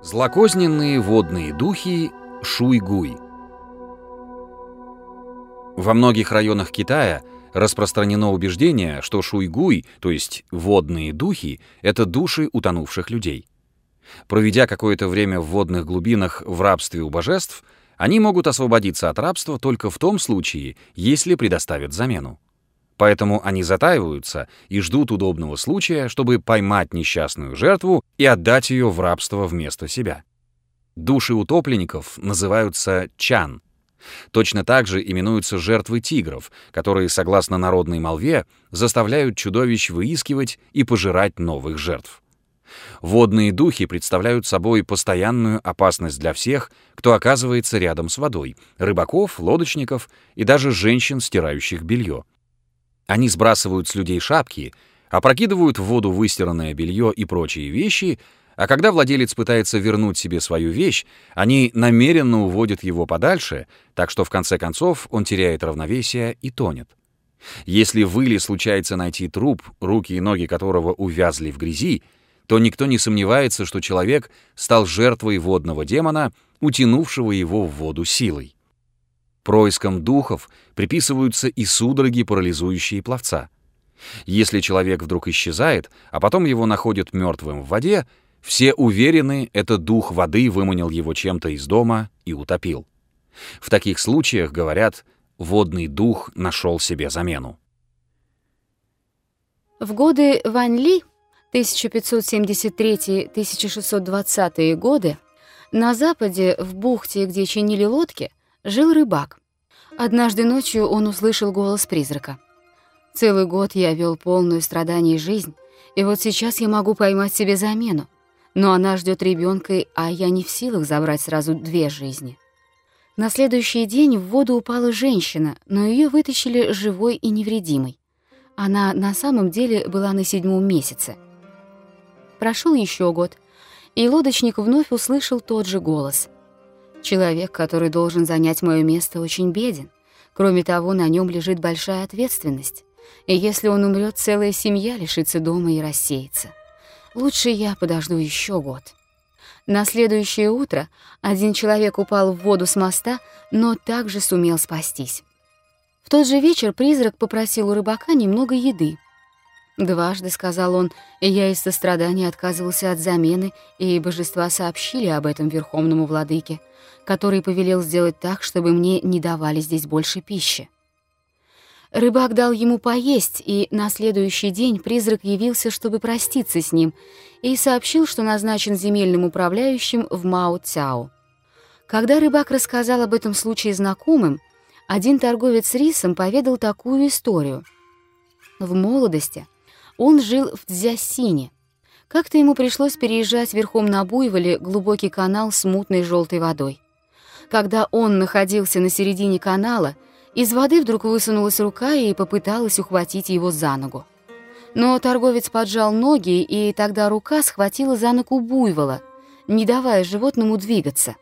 Злокозненные водные духи Шуйгуй Во многих районах Китая распространено убеждение, что шуйгуй, то есть водные духи, это души утонувших людей. Проведя какое-то время в водных глубинах в рабстве у божеств, они могут освободиться от рабства только в том случае, если предоставят замену. Поэтому они затаиваются и ждут удобного случая, чтобы поймать несчастную жертву и отдать ее в рабство вместо себя. Души утопленников называются чан. Точно так же именуются жертвы тигров, которые, согласно народной молве, заставляют чудовищ выискивать и пожирать новых жертв. Водные духи представляют собой постоянную опасность для всех, кто оказывается рядом с водой — рыбаков, лодочников и даже женщин, стирающих белье. Они сбрасывают с людей шапки, опрокидывают в воду выстиранное белье и прочие вещи, а когда владелец пытается вернуть себе свою вещь, они намеренно уводят его подальше, так что в конце концов он теряет равновесие и тонет. Если в иле случается найти труп, руки и ноги которого увязли в грязи, то никто не сомневается, что человек стал жертвой водного демона, утянувшего его в воду силой. Проискам духов приписываются и судороги, парализующие пловца. Если человек вдруг исчезает, а потом его находят мертвым в воде, все уверены, это дух воды выманил его чем-то из дома и утопил. В таких случаях, говорят, водный дух нашел себе замену. В годы Вань Ли, 1573-1620 годы, на западе, в бухте, где чинили лодки, жил рыбак. Однажды ночью он услышал голос призрака. «Целый год я вел полную страданий жизнь, и вот сейчас я могу поймать себе замену. Но она ждет ребенка, а я не в силах забрать сразу две жизни». На следующий день в воду упала женщина, но ее вытащили живой и невредимой. Она на самом деле была на седьмом месяце. Прошел еще год, и лодочник вновь услышал тот же голос — Человек, который должен занять мое место, очень беден. Кроме того, на нем лежит большая ответственность. И если он умрет, целая семья лишится дома и рассеется. Лучше я подожду еще год. На следующее утро один человек упал в воду с моста, но также сумел спастись. В тот же вечер призрак попросил у рыбака немного еды. Дважды, сказал он, я из сострадания отказывался от замены, и божества сообщили об этом верховному владыке который повелел сделать так, чтобы мне не давали здесь больше пищи. Рыбак дал ему поесть, и на следующий день призрак явился, чтобы проститься с ним, и сообщил, что назначен земельным управляющим в Мао-Цяо. Когда рыбак рассказал об этом случае знакомым, один торговец рисом поведал такую историю. В молодости он жил в Дзясине. Как-то ему пришлось переезжать верхом на буйволе глубокий канал с мутной желтой водой. Когда он находился на середине канала, из воды вдруг высунулась рука и попыталась ухватить его за ногу. Но торговец поджал ноги, и тогда рука схватила за ногу буйвола, не давая животному двигаться.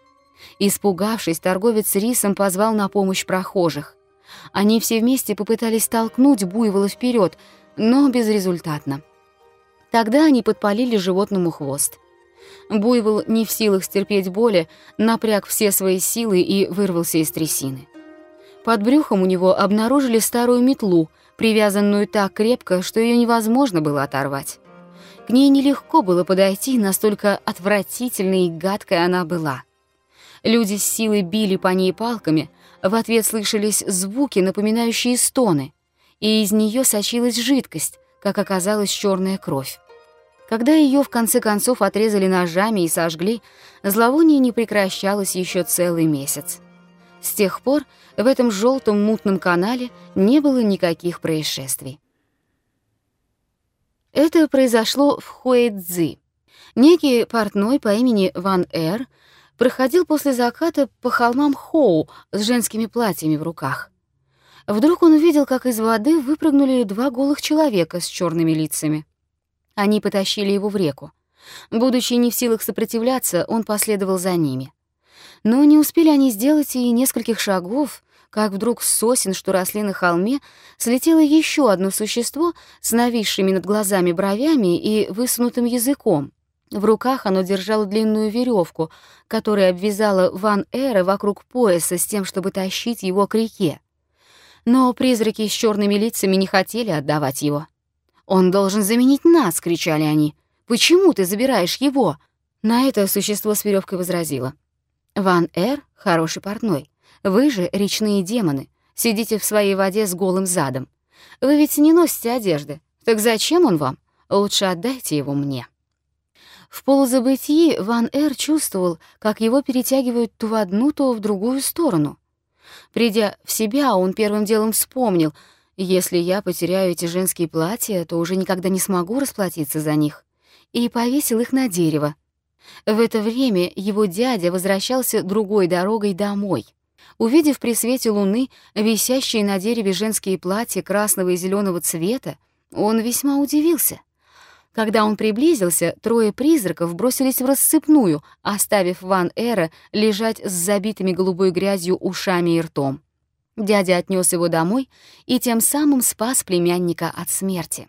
Испугавшись, торговец рисом позвал на помощь прохожих. Они все вместе попытались толкнуть буйвола вперед, но безрезультатно. Тогда они подпалили животному хвост. Буйвол, не в силах стерпеть боли, напряг все свои силы и вырвался из трясины. Под брюхом у него обнаружили старую метлу, привязанную так крепко, что ее невозможно было оторвать. К ней нелегко было подойти, настолько отвратительной и гадкой она была. Люди с силой били по ней палками, в ответ слышались звуки, напоминающие стоны, и из нее сочилась жидкость, как оказалось черная кровь. Когда ее в конце концов отрезали ножами и сожгли, зловоние не прекращалось еще целый месяц. С тех пор в этом желтом мутном канале не было никаких происшествий. Это произошло в Хуэйцзи. Некий портной по имени Ван Эр проходил после заката по холмам Хоу с женскими платьями в руках. Вдруг он увидел, как из воды выпрыгнули два голых человека с черными лицами. Они потащили его в реку. Будучи не в силах сопротивляться, он последовал за ними. Но не успели они сделать и нескольких шагов, как вдруг с сосен, что росли на холме, слетело еще одно существо с нависшими над глазами бровями и высунутым языком. В руках оно держало длинную веревку, которая обвязала Ван Эра вокруг пояса с тем, чтобы тащить его к реке. Но призраки с черными лицами не хотели отдавать его. «Он должен заменить нас!» — кричали они. «Почему ты забираешь его?» На это существо с веревкой возразило. «Ван Эр — хороший портной. Вы же речные демоны. Сидите в своей воде с голым задом. Вы ведь не носите одежды. Так зачем он вам? Лучше отдайте его мне». В полузабытии Ван Эр чувствовал, как его перетягивают то в одну, то в другую сторону. Придя в себя, он первым делом вспомнил, если я потеряю эти женские платья, то уже никогда не смогу расплатиться за них, и повесил их на дерево. В это время его дядя возвращался другой дорогой домой. Увидев при свете луны висящие на дереве женские платья красного и зеленого цвета, он весьма удивился. Когда он приблизился, трое призраков бросились в рассыпную, оставив Ван Эра лежать с забитыми голубой грязью ушами и ртом. Дядя отнес его домой и тем самым спас племянника от смерти.